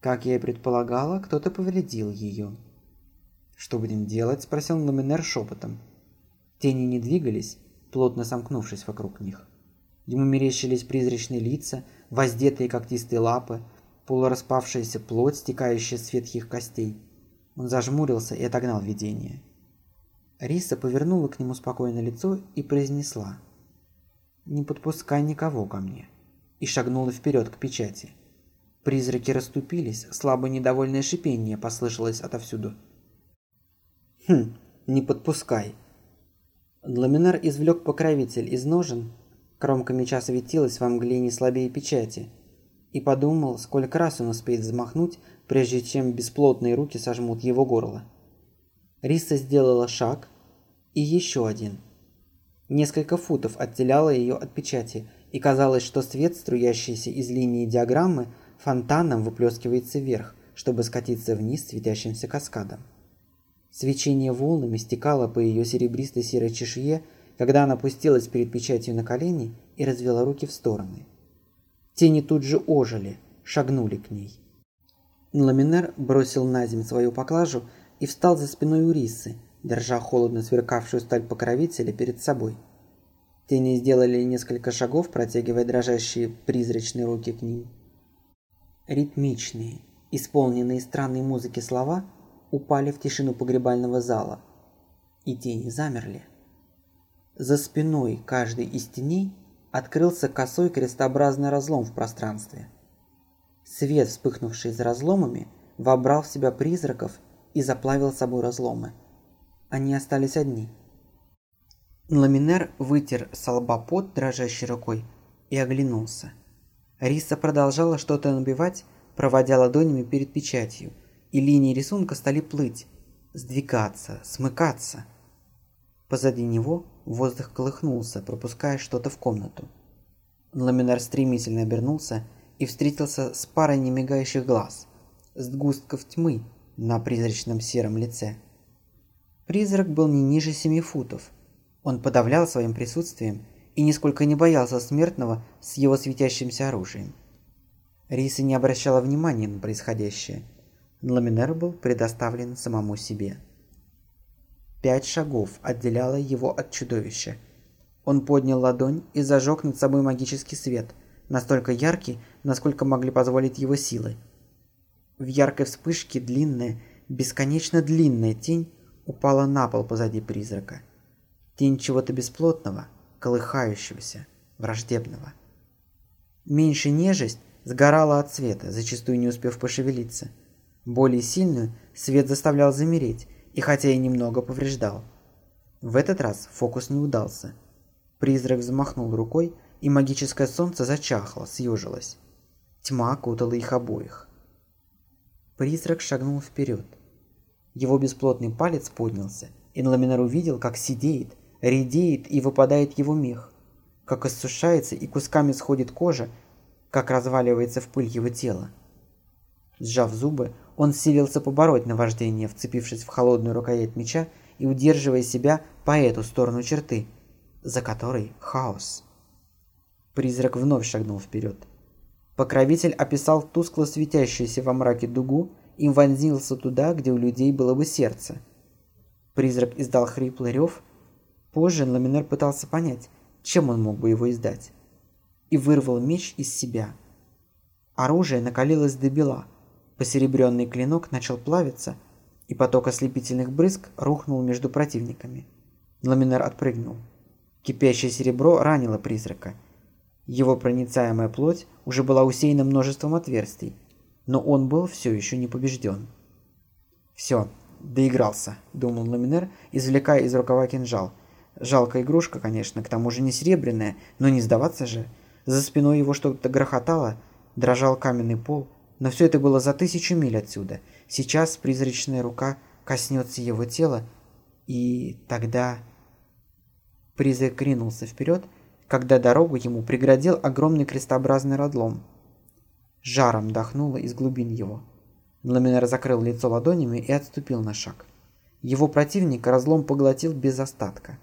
Как я и предполагала, кто-то повредил ее. «Что будем делать?» – спросил Номинер шепотом. Тени не двигались, плотно сомкнувшись вокруг них. Ему мерещились призрачные лица, воздетые когтистые лапы, полураспавшаяся плоть, стекающая с ветхих костей. Он зажмурился и отогнал видение. Риса повернула к нему спокойное лицо и произнесла «Не подпускай никого ко мне» и шагнула вперед к печати. Призраки расступились, слабо недовольное шипение послышалось отовсюду. «Хм, не подпускай!» Ламинар извлек покровитель из ножен, кромка меча светилась во мгле не слабее печати, и подумал, сколько раз он успеет взмахнуть, прежде чем бесплотные руки сожмут его горло. Риса сделала шаг, и еще один. Несколько футов отделяло ее от печати, и казалось, что свет, струящийся из линии диаграммы, фонтаном выплескивается вверх, чтобы скатиться вниз светящимся каскадом. Свечение волнами стекало по ее серебристой серой чешуе, когда она опустилась перед печатью на колени и развела руки в стороны. Тени тут же ожили, шагнули к ней. Ламинер бросил на землю свою поклажу и встал за спиной у Рисы, держа холодно сверкавшую сталь покровителя перед собой. Тени сделали несколько шагов, протягивая дрожащие призрачные руки к ним. Ритмичные, исполненные странной музыки слова – упали в тишину погребального зала, и тени замерли. За спиной каждой из теней открылся косой крестообразный разлом в пространстве. Свет, вспыхнувший за разломами, вобрал в себя призраков и заплавил собой разломы. Они остались одни. Ламинер вытер с дрожащей рукой и оглянулся. Риса продолжала что-то набивать, проводя ладонями перед печатью, и линии рисунка стали плыть, сдвигаться, смыкаться. Позади него воздух колыхнулся, пропуская что-то в комнату. Ламинар стремительно обернулся и встретился с парой немигающих глаз, с густков тьмы на призрачном сером лице. Призрак был не ниже семи футов. Он подавлял своим присутствием и нисколько не боялся смертного с его светящимся оружием. Риса не обращала внимания на происходящее – Ламинер был предоставлен самому себе. Пять шагов отделяло его от чудовища. Он поднял ладонь и зажег над собой магический свет, настолько яркий, насколько могли позволить его силы. В яркой вспышке длинная, бесконечно длинная тень упала на пол позади призрака. Тень чего-то бесплотного, колыхающегося, враждебного. Меньше нежесть сгорала от света, зачастую не успев пошевелиться – более сильную свет заставлял замереть, и хотя и немного повреждал. В этот раз фокус не удался. Призрак взмахнул рукой, и магическое солнце зачахло, съежилось. Тьма окутала их обоих. Призрак шагнул вперед. Его бесплотный палец поднялся, и Ламинар увидел, как сидеет, редеет и выпадает его мех, как иссушается и кусками сходит кожа, как разваливается в пыль его тело. Сжав зубы, он силился побороть наваждение, вцепившись в холодную рукоять меча и удерживая себя по эту сторону черты, за которой хаос. Призрак вновь шагнул вперед. Покровитель описал тускло светящуюся во мраке дугу и вонзился туда, где у людей было бы сердце. Призрак издал хриплый рев. Позже Ламинер пытался понять, чем он мог бы его издать. И вырвал меч из себя. Оружие накалилось до бела, Посеребренный клинок начал плавиться, и поток ослепительных брызг рухнул между противниками. Ламинар отпрыгнул. Кипящее серебро ранило призрака. Его проницаемая плоть уже была усеяна множеством отверстий, но он был все еще не побежден. «Все, доигрался», — думал Ламинер, извлекая из рукава кинжал. Жалкая игрушка, конечно, к тому же не серебряная, но не сдаваться же. За спиной его что-то грохотало, дрожал каменный пол — но все это было за тысячу миль отсюда. Сейчас призрачная рука коснется его тела, и тогда... Призрак ринулся вперед, когда дорогу ему преградил огромный крестообразный разлом. Жаром дохнуло из глубин его. Ламинар закрыл лицо ладонями и отступил на шаг. Его противник разлом поглотил без остатка.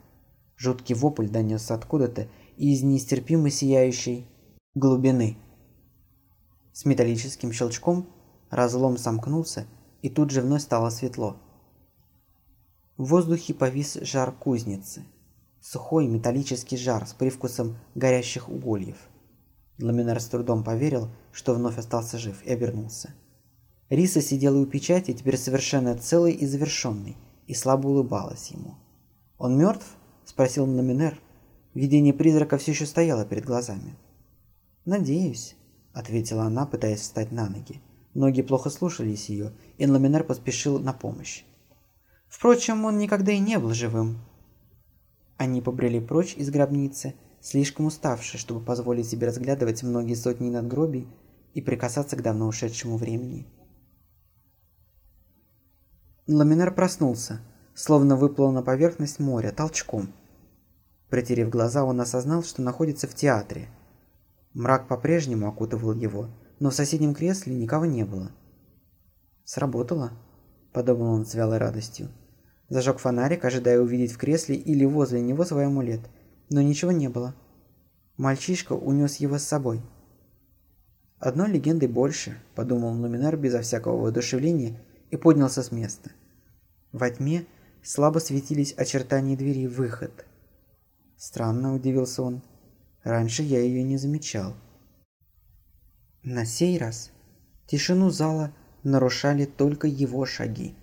Жуткий вопль донесся откуда-то из нестерпимо сияющей глубины. С металлическим щелчком разлом сомкнулся, и тут же вновь стало светло. В воздухе повис жар кузницы. Сухой металлический жар с привкусом горящих угольев. Ламинар с трудом поверил, что вновь остался жив, и обернулся. Риса сидела у печати, теперь совершенно целой и завершенной, и слабо улыбалась ему. «Он мертв?» – спросил Ламинер. Видение призрака все еще стояло перед глазами. «Надеюсь», – ответила она, пытаясь встать на ноги. Ноги плохо слушались ее, и Ламинер поспешил на помощь. Впрочем, он никогда и не был живым. Они побрели прочь из гробницы, слишком уставшие, чтобы позволить себе разглядывать многие сотни надгробий и прикасаться к давно ушедшему времени. Ламинар проснулся, словно выплыл на поверхность моря толчком. Протерев глаза, он осознал, что находится в театре. Мрак по-прежнему окутывал его, но в соседнем кресле никого не было. «Сработало», – подумал он с вялой радостью. Зажег фонарик, ожидая увидеть в кресле или возле него свой амулет, но ничего не было. Мальчишка унес его с собой. «Одной легендой больше», – подумал Луминар безо всякого воодушевления и поднялся с места. Во тьме слабо светились очертания двери выход. Странно, удивился он. Раньше я ее не замечал. На сей раз тишину зала нарушали только его шаги.